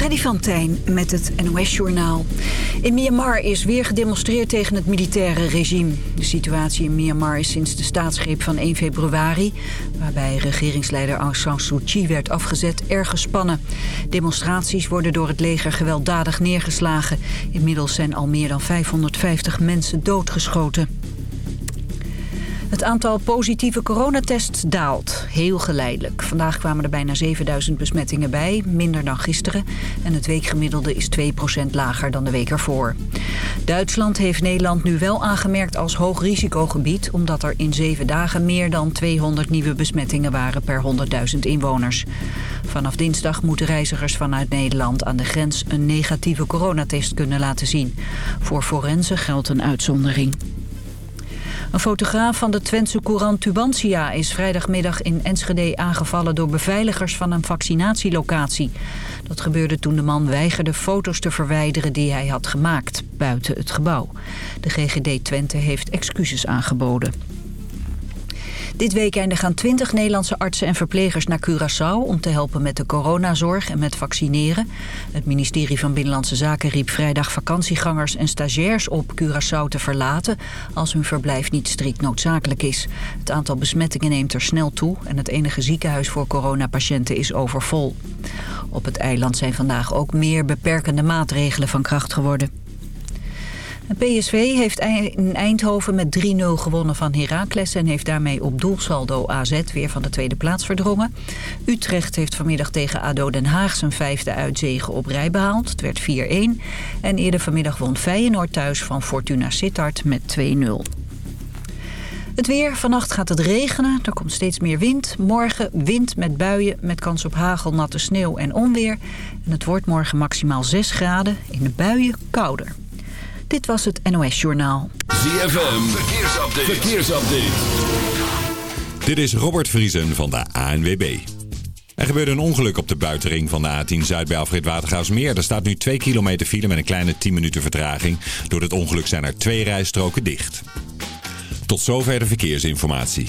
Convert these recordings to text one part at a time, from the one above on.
Freddy van Tijn met het NOS-journaal. In Myanmar is weer gedemonstreerd tegen het militaire regime. De situatie in Myanmar is sinds de staatsgreep van 1 februari... waarbij regeringsleider Aung San Suu Kyi werd afgezet, erg gespannen. Demonstraties worden door het leger gewelddadig neergeslagen. Inmiddels zijn al meer dan 550 mensen doodgeschoten. Het aantal positieve coronatests daalt, heel geleidelijk. Vandaag kwamen er bijna 7000 besmettingen bij, minder dan gisteren. En het weekgemiddelde is 2% lager dan de week ervoor. Duitsland heeft Nederland nu wel aangemerkt als hoog risicogebied... omdat er in zeven dagen meer dan 200 nieuwe besmettingen waren per 100.000 inwoners. Vanaf dinsdag moeten reizigers vanuit Nederland aan de grens... een negatieve coronatest kunnen laten zien. Voor forensen geldt een uitzondering. Een fotograaf van de Twentse courant Tubantia is vrijdagmiddag in Enschede aangevallen door beveiligers van een vaccinatielocatie. Dat gebeurde toen de man weigerde foto's te verwijderen die hij had gemaakt buiten het gebouw. De GGD Twente heeft excuses aangeboden. Dit weekende gaan 20 Nederlandse artsen en verplegers naar Curaçao... om te helpen met de coronazorg en met vaccineren. Het ministerie van Binnenlandse Zaken riep vrijdag vakantiegangers en stagiairs op Curaçao te verlaten... als hun verblijf niet strikt noodzakelijk is. Het aantal besmettingen neemt er snel toe... en het enige ziekenhuis voor coronapatiënten is overvol. Op het eiland zijn vandaag ook meer beperkende maatregelen van kracht geworden. PSV heeft in Eindhoven met 3-0 gewonnen van Heracles... en heeft daarmee op doelsaldo AZ weer van de tweede plaats verdrongen. Utrecht heeft vanmiddag tegen ADO Den Haag zijn vijfde uitzegen op rij behaald. Het werd 4-1. En eerder vanmiddag won Feyenoord thuis van Fortuna Sittard met 2-0. Het weer, vannacht gaat het regenen, er komt steeds meer wind. Morgen wind met buien, met kans op hagel, natte sneeuw en onweer. En het wordt morgen maximaal 6 graden, in de buien kouder. Dit was het NOS Journaal. ZFM, verkeersupdate. verkeersupdate. Dit is Robert Vriesen van de ANWB. Er gebeurde een ongeluk op de buitenring van de A10 Zuid bij Alfred Watergaasmeer. Er staat nu 2 kilometer file met een kleine 10 minuten vertraging. Door het ongeluk zijn er twee rijstroken dicht. Tot zover de verkeersinformatie.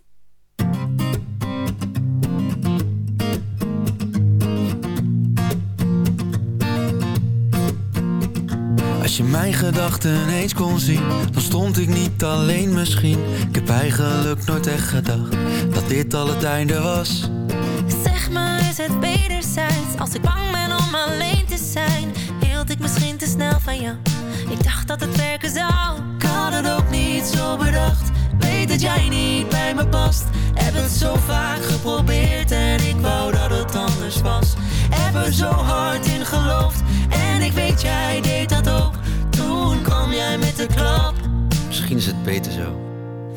Als je mijn gedachten eens kon zien, dan stond ik niet alleen misschien. Ik heb eigenlijk nooit echt gedacht dat dit al het einde was. Zeg maar, is het wederzijds? Als ik bang ben om alleen te zijn, hield ik misschien te snel van jou. Ik dacht dat het werken zou. Ik had het ook niet zo bedacht. Weet dat jij niet bij me past. Heb het zo vaak geprobeerd en ik wou dat het anders was. Er zo hard in geloofd en ik weet jij deed dat ook. Toen kwam jij met de klap. Misschien is het beter zo.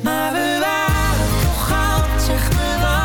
Maar we waren toch goud, zeg me wat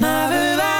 My we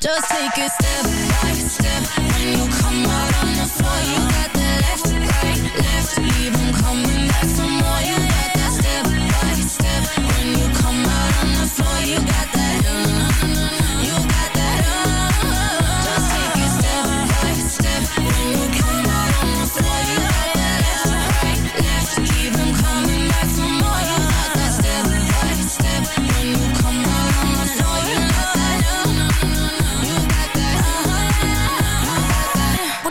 Just take a step.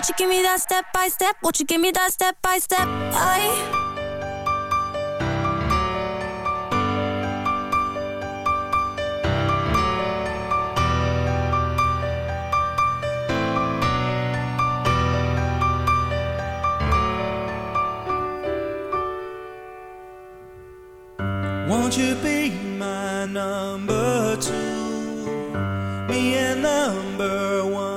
Won't you give me that step by step? Won't you give me that step by step? I Won't you be my number two? Me and number one.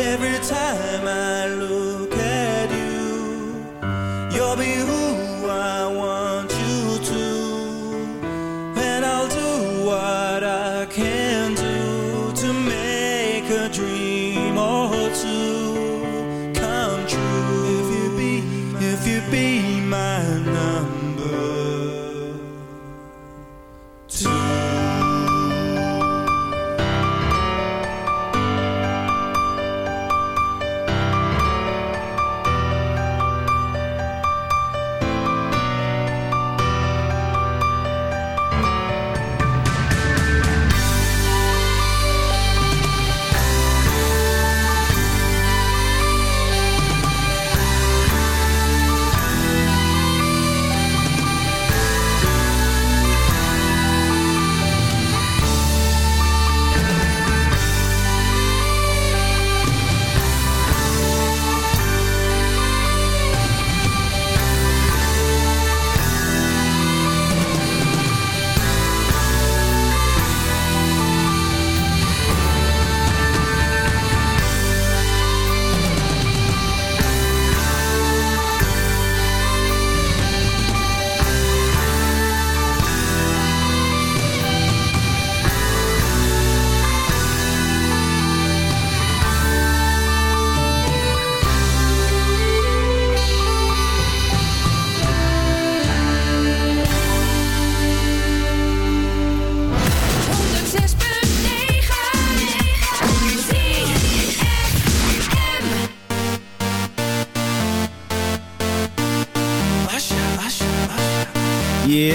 Every time I look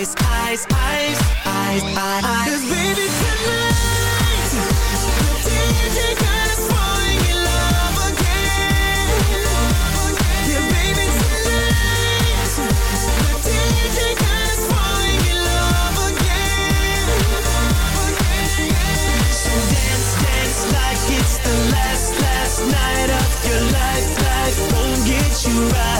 eyes, eyes, eyes, eyes, eyes. Cause baby tonight, the DJ got us falling in love again. Yeah, baby tonight, the DJ got us falling in love again. So dance, dance like it's the last, last night of your life. Life won't get you right.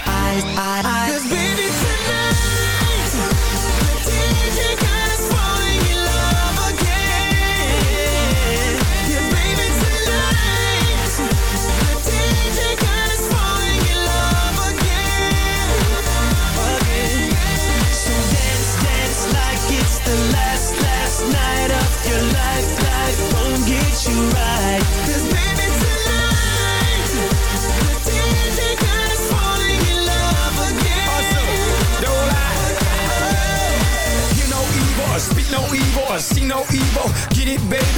eyes, eyes. Cause baby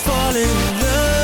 falling in love.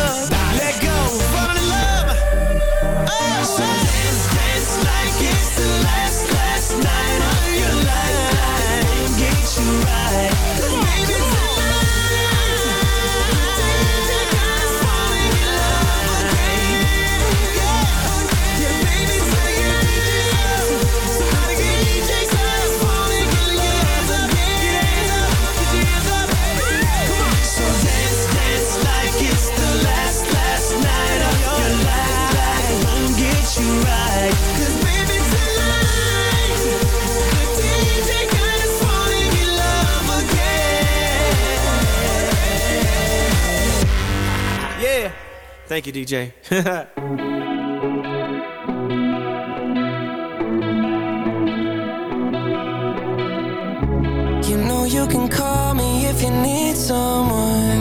Thank you, DJ. you know you can call me if you need someone.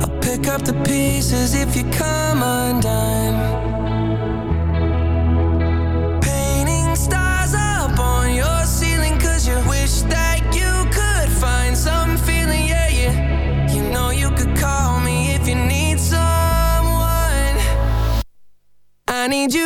I'll pick up the pieces if you come undone. need you.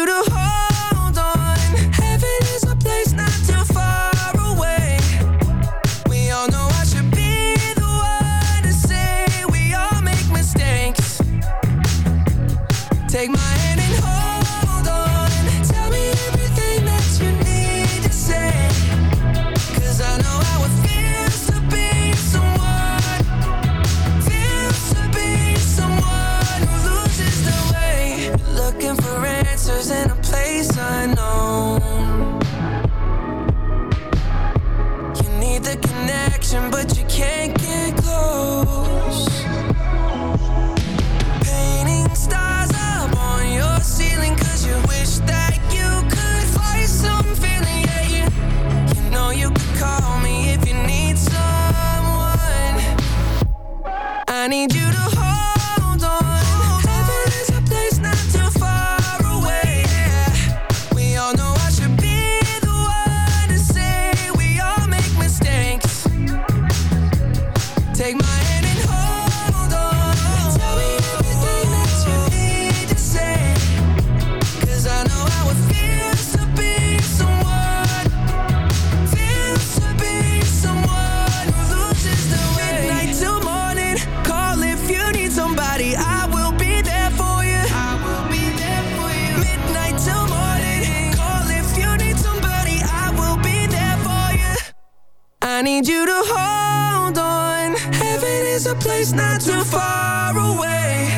need you to hold on. Heaven is a place not too far away.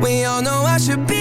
We all know I should be.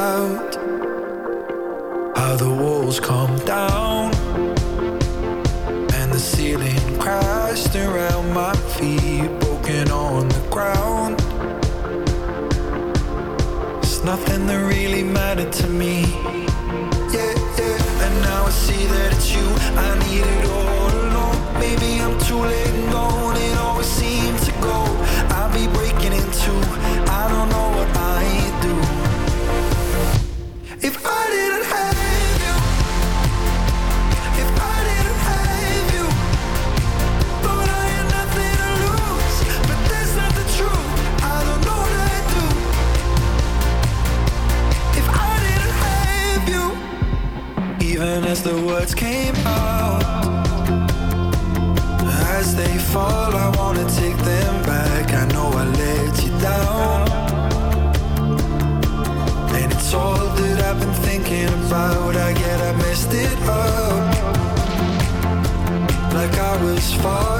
out how the walls come down and the ceiling crashed around my feet, broken on the ground. It's nothing that really mattered to me. Yeah, yeah, and now I see that it's you I need it all. thinking about I get I messed it up Like I was far.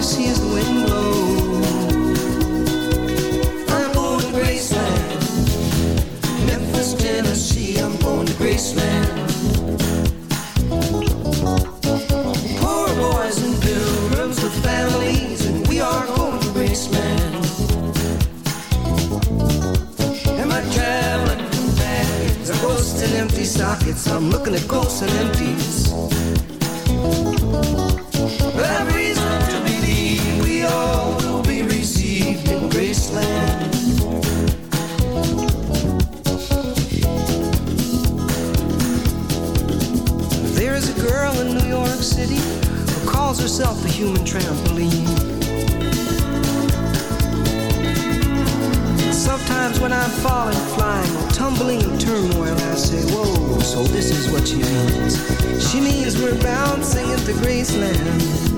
I'm going to Graceland, Memphis, Tennessee. I'm going to Graceland. Poor boys and pilgrims with families, and we are going to Graceland. And my traveling companions are ghosts and empty sockets. I'm looking at ghosts and empties. itself a human trampoline. Sometimes when I'm falling, flying, or tumbling in turmoil, I say, Whoa, so this is what she means. She means we're bouncing into Graceland.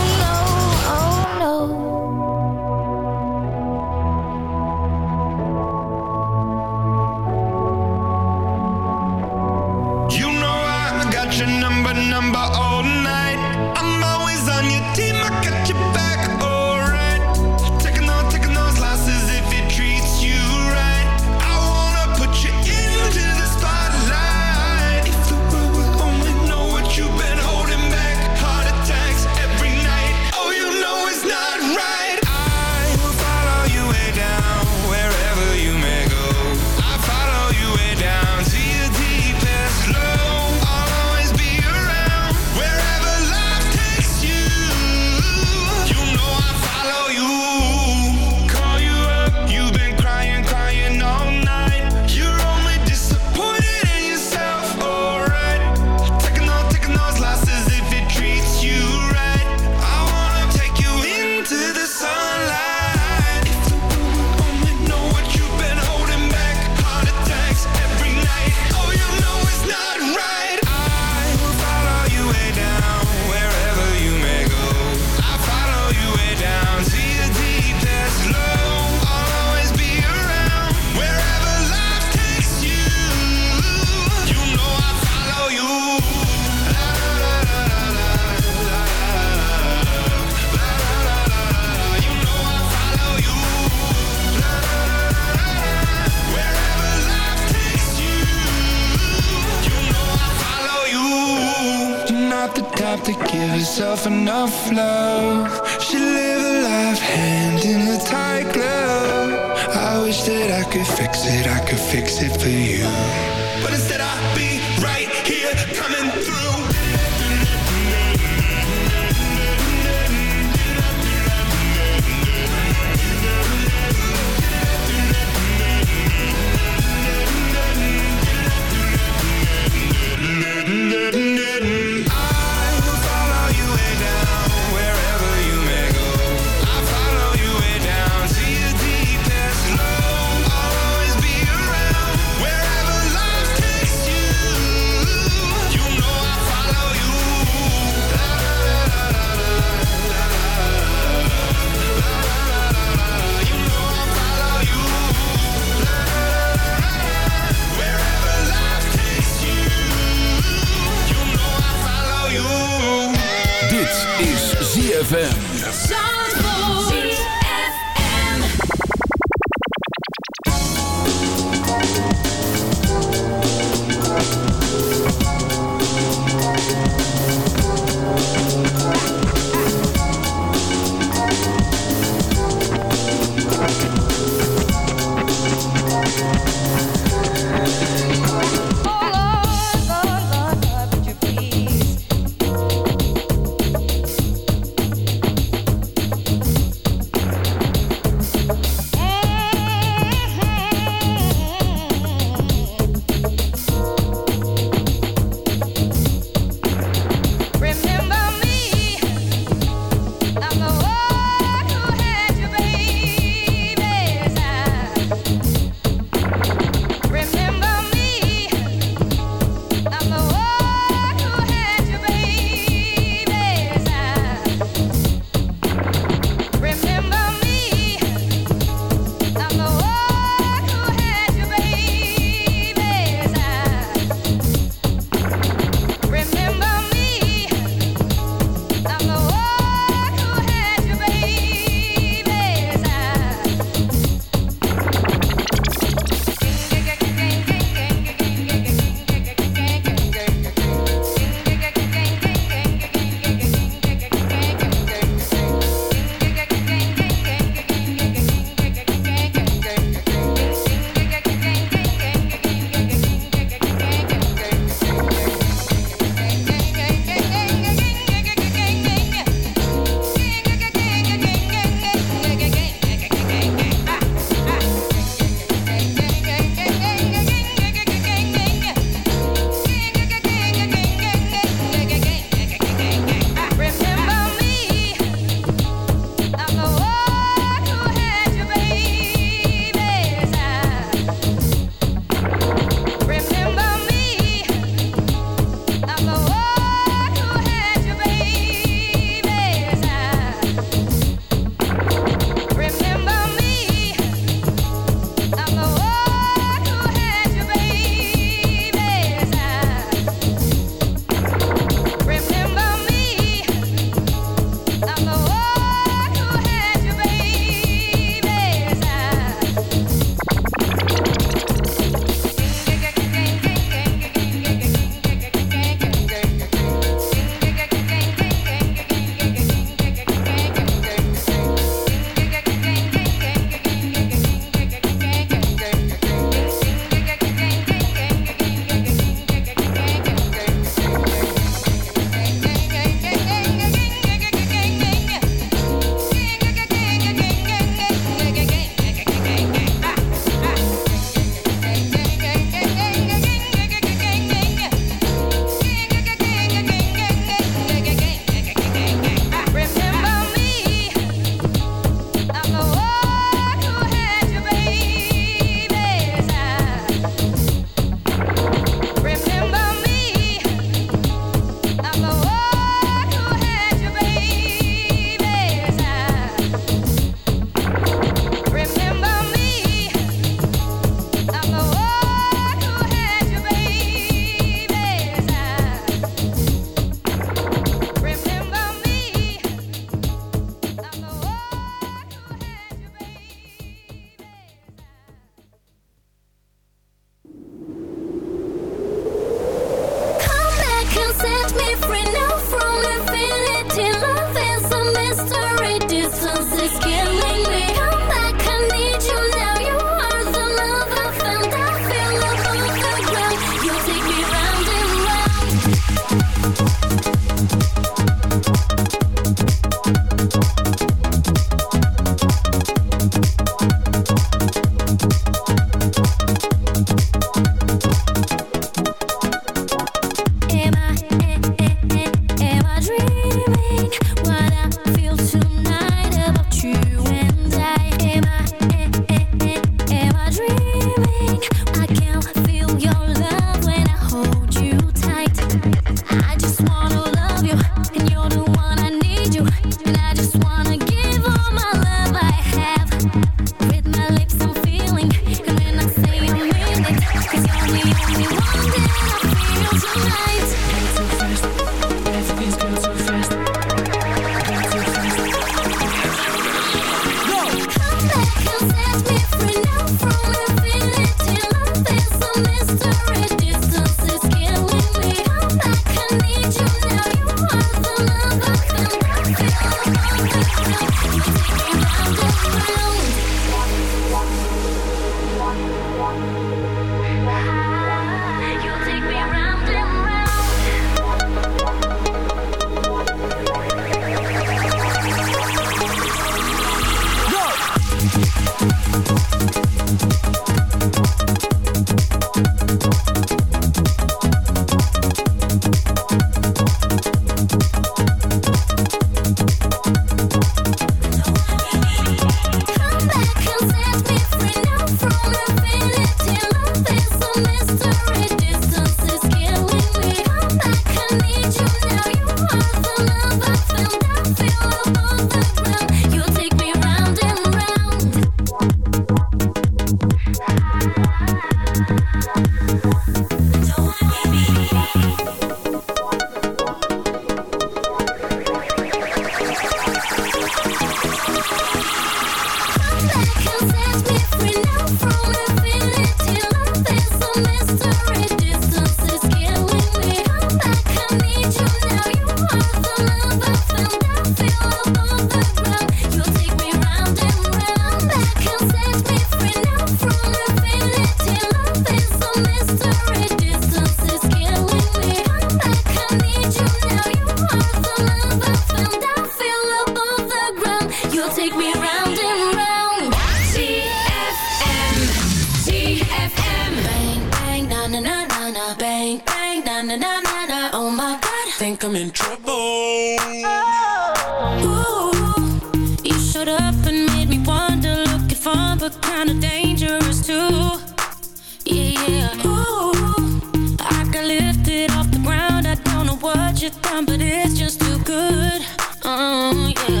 Oh, yeah.